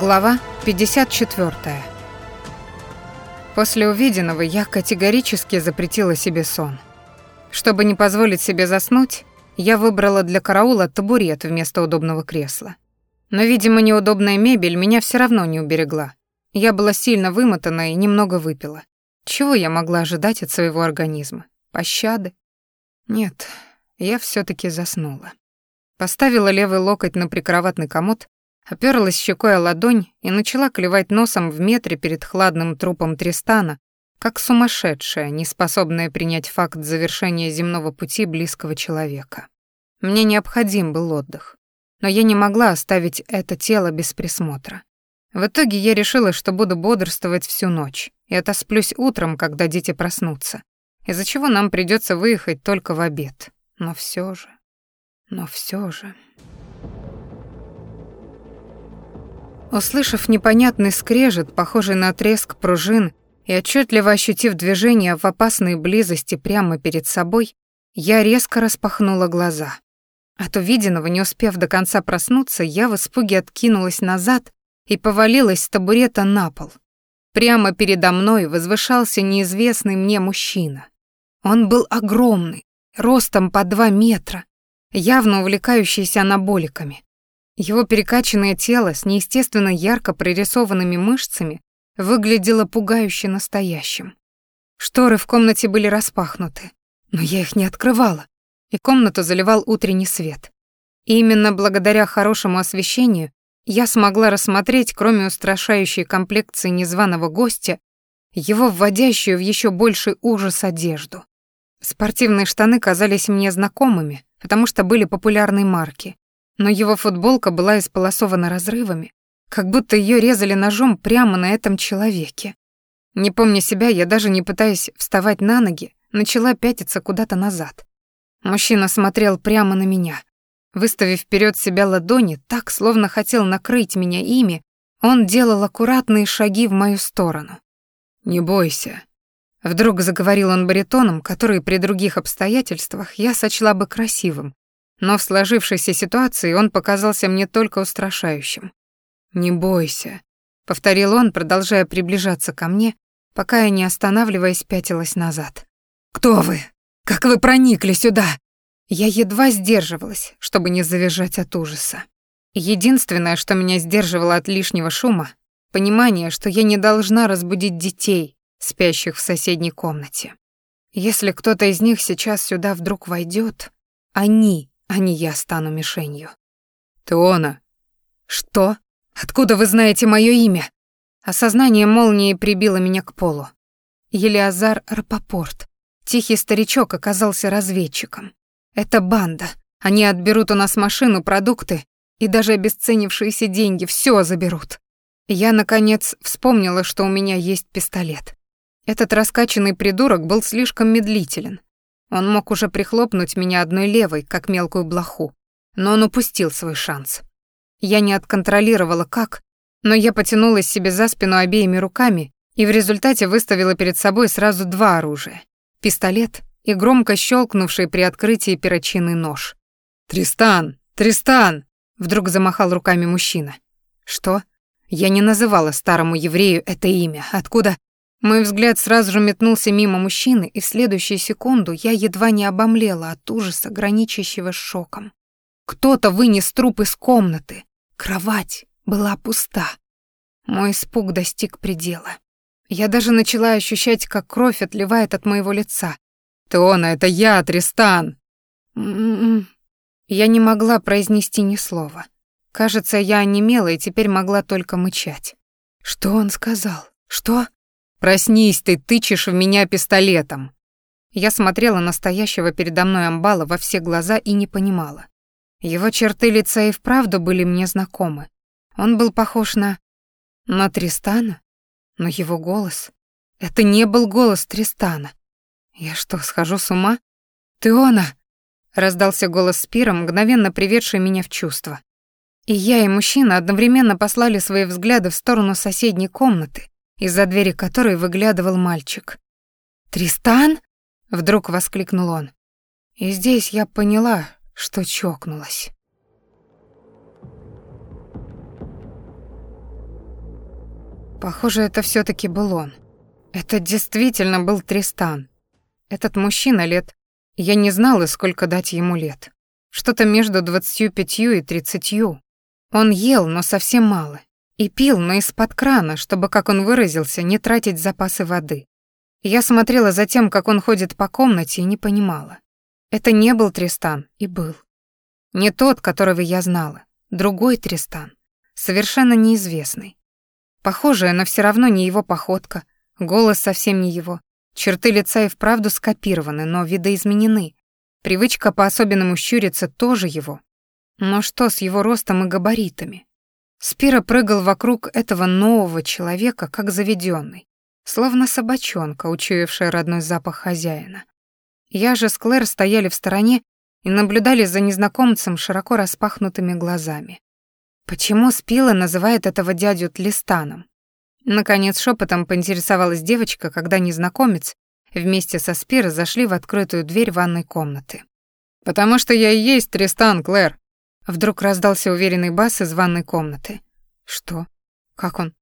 Глава 54. После увиденного я категорически запретила себе сон. Чтобы не позволить себе заснуть, я выбрала для караула табурет вместо удобного кресла. Но, видимо, неудобная мебель меня все равно не уберегла. Я была сильно вымотана и немного выпила. Чего я могла ожидать от своего организма? Пощады? Нет, я все таки заснула. Поставила левый локоть на прикроватный комод оперлась щекой о ладонь и начала клевать носом в метре перед хладным трупом Тристана, как сумасшедшая, не способная принять факт завершения земного пути близкого человека. Мне необходим был отдых, но я не могла оставить это тело без присмотра. В итоге я решила, что буду бодрствовать всю ночь и отосплюсь утром, когда дети проснутся, из-за чего нам придется выехать только в обед. Но все же... Но все же... Услышав непонятный скрежет, похожий на треск пружин, и отчетливо ощутив движение в опасной близости прямо перед собой, я резко распахнула глаза. От увиденного, не успев до конца проснуться, я в испуге откинулась назад и повалилась с табурета на пол. Прямо передо мной возвышался неизвестный мне мужчина. Он был огромный, ростом по два метра, явно увлекающийся анаболиками. Его перекачанное тело с неестественно ярко прорисованными мышцами выглядело пугающе настоящим. Шторы в комнате были распахнуты, но я их не открывала, и комнату заливал утренний свет. И именно благодаря хорошему освещению я смогла рассмотреть, кроме устрашающей комплекции незваного гостя, его вводящую в еще больший ужас одежду. Спортивные штаны казались мне знакомыми, потому что были популярной марки, но его футболка была исполосована разрывами, как будто ее резали ножом прямо на этом человеке. Не помня себя, я даже не пытаясь вставать на ноги, начала пятиться куда-то назад. Мужчина смотрел прямо на меня. Выставив вперед себя ладони, так, словно хотел накрыть меня ими, он делал аккуратные шаги в мою сторону. «Не бойся», — вдруг заговорил он баритоном, который при других обстоятельствах я сочла бы красивым, но в сложившейся ситуации он показался мне только устрашающим. «Не бойся», — повторил он, продолжая приближаться ко мне, пока я, не останавливаясь, пятилась назад. «Кто вы? Как вы проникли сюда?» Я едва сдерживалась, чтобы не завизжать от ужаса. Единственное, что меня сдерживало от лишнего шума, понимание, что я не должна разбудить детей, спящих в соседней комнате. Если кто-то из них сейчас сюда вдруг войдет, они а не я стану мишенью. Теона. Что? Откуда вы знаете мое имя? Осознание молнии прибило меня к полу. Елиазар Рапопорт. Тихий старичок оказался разведчиком. Это банда. Они отберут у нас машину, продукты и даже обесценившиеся деньги все заберут. Я, наконец, вспомнила, что у меня есть пистолет. Этот раскачанный придурок был слишком медлителен. Он мог уже прихлопнуть меня одной левой, как мелкую блоху, но он упустил свой шанс. Я не отконтролировала как, но я потянулась себе за спину обеими руками и в результате выставила перед собой сразу два оружия — пистолет и громко щелкнувший при открытии перочинный нож. «Тристан! Тристан!» — вдруг замахал руками мужчина. «Что?» Я не называла старому еврею это имя. Откуда? Мой взгляд сразу же метнулся мимо мужчины, и в следующую секунду я едва не обомлела от ужаса, граничащего с шоком. Кто-то вынес труп из комнаты. Кровать была пуста. Мой испуг достиг предела. Я даже начала ощущать, как кровь отливает от моего лица. «Теона, это я, Тристан!» «М-м-м». Я не могла произнести ни слова. Кажется, я онемела и теперь могла только мычать. «Что он сказал? Что?» «Проснись, ты тычешь в меня пистолетом!» Я смотрела на стоящего передо мной амбала во все глаза и не понимала. Его черты лица и вправду были мне знакомы. Он был похож на... на Тристана? Но его голос... Это не был голос Тристана. Я что, схожу с ума? «Теона!» — раздался голос Спира, мгновенно приведший меня в чувство. И я, и мужчина одновременно послали свои взгляды в сторону соседней комнаты, из-за двери которой выглядывал мальчик. «Тристан?» — вдруг воскликнул он. И здесь я поняла, что чокнулась. Похоже, это все таки был он. Это действительно был Тристан. Этот мужчина лет... Я не знала, сколько дать ему лет. Что-то между двадцатью пятью и тридцатью. Он ел, но совсем мало. И пил, но из-под крана, чтобы, как он выразился, не тратить запасы воды. Я смотрела за тем, как он ходит по комнате, и не понимала. Это не был Тристан, и был. Не тот, которого я знала. Другой Тристан. Совершенно неизвестный. Похожая, но все равно не его походка, голос совсем не его. Черты лица и вправду скопированы, но видоизменены. Привычка по-особенному щуриться тоже его. Но что с его ростом и габаритами? Спира прыгал вокруг этого нового человека, как заведенный, словно собачонка, учуявшая родной запах хозяина. Я же с Клэр стояли в стороне и наблюдали за незнакомцем широко распахнутыми глазами. Почему Спила называет этого дядю Тлистаном? Наконец шепотом поинтересовалась девочка, когда незнакомец вместе со Спира зашли в открытую дверь ванной комнаты. «Потому что я и есть Тристан, Клэр», Вдруг раздался уверенный бас из ванной комнаты. Что? Как он?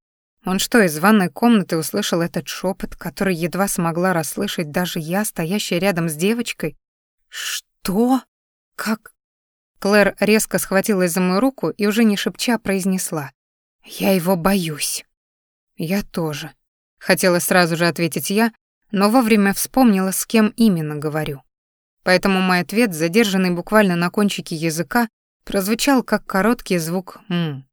Он что, из ванной комнаты услышал этот шепот, который едва смогла расслышать даже я, стоящая рядом с девочкой? Что? Как? Клэр резко схватилась за мою руку и уже не шепча произнесла. «Я его боюсь». «Я тоже», — хотела сразу же ответить я, но вовремя вспомнила, с кем именно говорю. Поэтому мой ответ, задержанный буквально на кончике языка, прозвучал как короткий звук «м».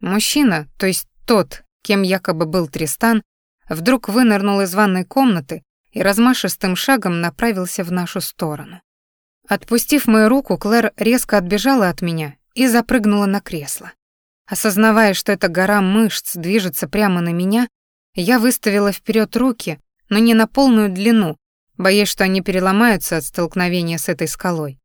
Мужчина, то есть тот, кем якобы был Тристан, вдруг вынырнул из ванной комнаты и размашистым шагом направился в нашу сторону. Отпустив мою руку, Клэр резко отбежала от меня и запрыгнула на кресло. Осознавая, что эта гора мышц движется прямо на меня, я выставила вперед руки, но не на полную длину, боясь, что они переломаются от столкновения с этой скалой.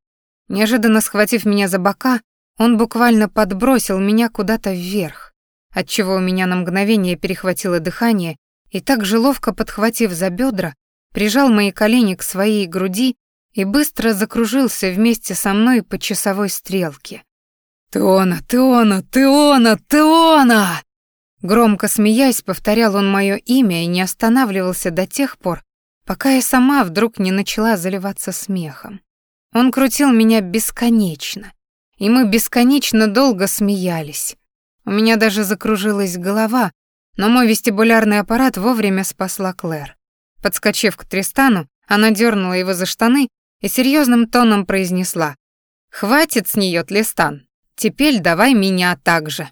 Неожиданно схватив меня за бока, он буквально подбросил меня куда-то вверх, отчего у меня на мгновение перехватило дыхание и так же ловко подхватив за бедра, прижал мои колени к своей груди и быстро закружился вместе со мной по часовой стрелке. «Теона, Теона, Теона, Теона!» Громко смеясь, повторял он мое имя и не останавливался до тех пор, пока я сама вдруг не начала заливаться смехом. Он крутил меня бесконечно, и мы бесконечно долго смеялись. У меня даже закружилась голова, но мой вестибулярный аппарат вовремя спасла Клэр. Подскочив к Тристану, она дернула его за штаны и серьезным тоном произнесла «Хватит с нее, Тлистан, теперь давай меня также».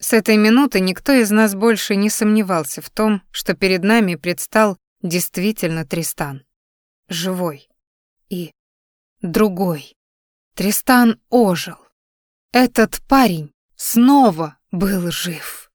С этой минуты никто из нас больше не сомневался в том, что перед нами предстал действительно Тристан. Живой. И другой. Тристан ожил. Этот парень снова был жив.